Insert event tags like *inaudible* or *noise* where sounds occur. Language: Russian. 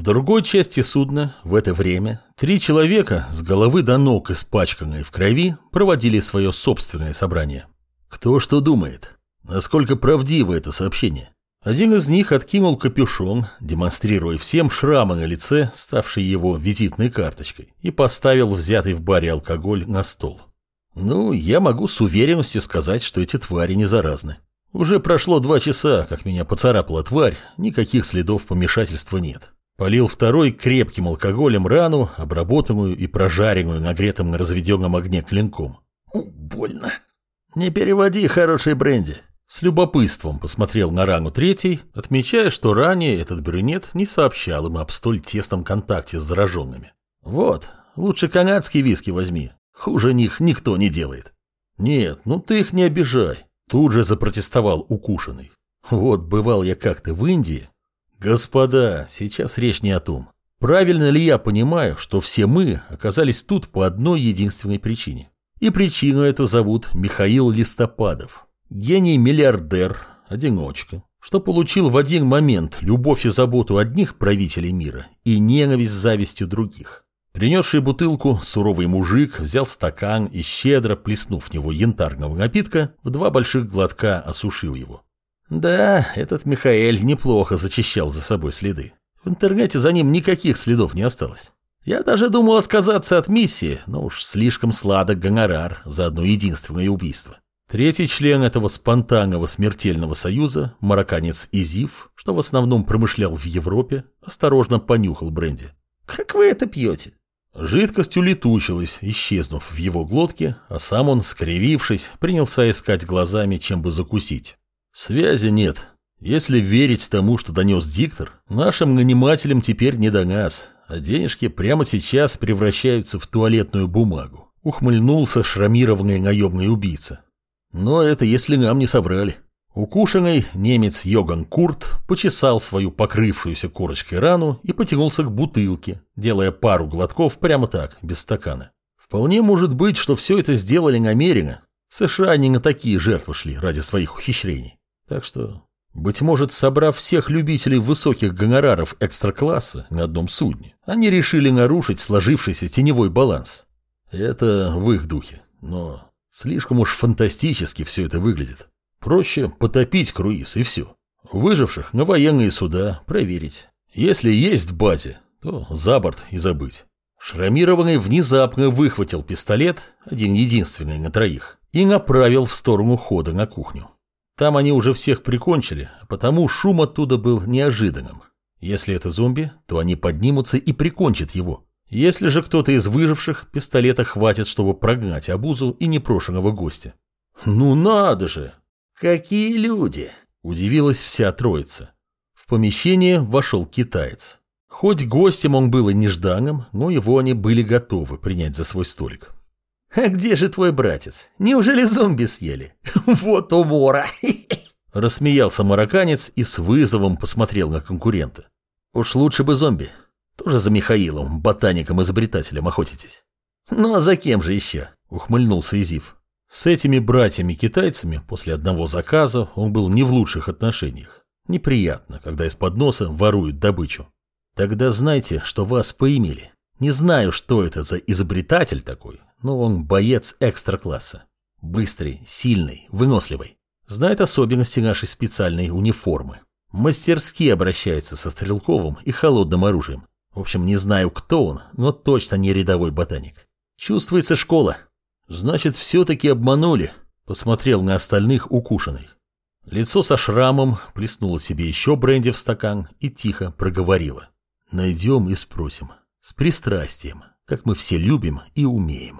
В другой части судна в это время три человека с головы до ног испачканные в крови проводили свое собственное собрание. Кто что думает? Насколько правдиво это сообщение? Один из них откинул капюшон, демонстрируя всем шрамы на лице, ставшие его визитной карточкой, и поставил взятый в баре алкоголь на стол. Ну, я могу с уверенностью сказать, что эти твари не заразны. Уже прошло два часа, как меня поцарапала тварь, никаких следов помешательства нет. Полил второй крепким алкоголем рану, обработанную и прожаренную нагретым на разведенном огне клинком. У, больно. Не переводи, хороший бренди. С любопытством посмотрел на рану третий, отмечая, что ранее этот брюнет не сообщал им об столь тесном контакте с зараженными. Вот, лучше канадские виски возьми. Хуже них никто не делает. Нет, ну ты их не обижай. Тут же запротестовал укушенный. Вот бывал я как-то в Индии, Господа, сейчас речь не о том. Правильно ли я понимаю, что все мы оказались тут по одной единственной причине? И причину эту зовут Михаил Листопадов. Гений-миллиардер, одиночка, что получил в один момент любовь и заботу одних правителей мира и ненависть завистью других. Принесший бутылку суровый мужик взял стакан и щедро, плеснув в него янтарного напитка, в два больших глотка осушил его. Да, этот Михаэль неплохо зачищал за собой следы. В интернете за ним никаких следов не осталось. Я даже думал отказаться от миссии, но уж слишком сладок гонорар за одно единственное убийство. Третий член этого спонтанного смертельного союза, марокканец Изив, что в основном промышлял в Европе, осторожно понюхал бренди. «Как вы это пьете?» Жидкость улетучилась, исчезнув в его глотке, а сам он, скривившись, принялся искать глазами, чем бы закусить. Связи нет. Если верить тому, что донес диктор, нашим нанимателям теперь не до нас, а денежки прямо сейчас превращаются в туалетную бумагу. Ухмыльнулся шрамированный наемный убийца. Но это если нам не соврали. Укушенный немец Йоган Курт почесал свою покрывшуюся корочкой рану и потянулся к бутылке, делая пару глотков прямо так, без стакана. Вполне может быть, что все это сделали намеренно. США не на такие жертвы шли ради своих ухищрений. Так что, быть может, собрав всех любителей высоких гонораров экстра-класса на одном судне, они решили нарушить сложившийся теневой баланс. Это в их духе, но слишком уж фантастически все это выглядит. Проще потопить круиз и все. Выживших на военные суда проверить. Если есть в базе, то за борт и забыть. Шрамированный внезапно выхватил пистолет, один единственный на троих, и направил в сторону хода на кухню. Там они уже всех прикончили, а потому шум оттуда был неожиданным. Если это зомби, то они поднимутся и прикончат его. Если же кто-то из выживших, пистолета хватит, чтобы прогнать обузу и непрошенного гостя. «Ну надо же! Какие люди!» – удивилась вся троица. В помещение вошел китаец. Хоть гостем он был и нежданным, но его они были готовы принять за свой столик. «А где же твой братец? Неужели зомби съели? *laughs* Вот умора!» *laughs* Рассмеялся марокканец и с вызовом посмотрел на конкурента. «Уж лучше бы зомби. Тоже за Михаилом, ботаником-изобретателем охотитесь». «Ну а за кем же еще?» — ухмыльнулся Изив. С этими братьями-китайцами после одного заказа он был не в лучших отношениях. Неприятно, когда из-под носа воруют добычу. Тогда знайте, что вас поимели. Не знаю, что это за изобретатель такой, но он боец экстра-класса. Быстрый, сильный, выносливый. Знает особенности нашей специальной униформы. Мастерски обращается со стрелковым и холодным оружием. В общем, не знаю, кто он, но точно не рядовой ботаник. Чувствуется школа. Значит, все-таки обманули. Посмотрел на остальных укушенный. Лицо со шрамом плеснуло себе еще бренди в стакан и тихо проговорило. Найдем и спросим. С пристрастием, как мы все любим и умеем.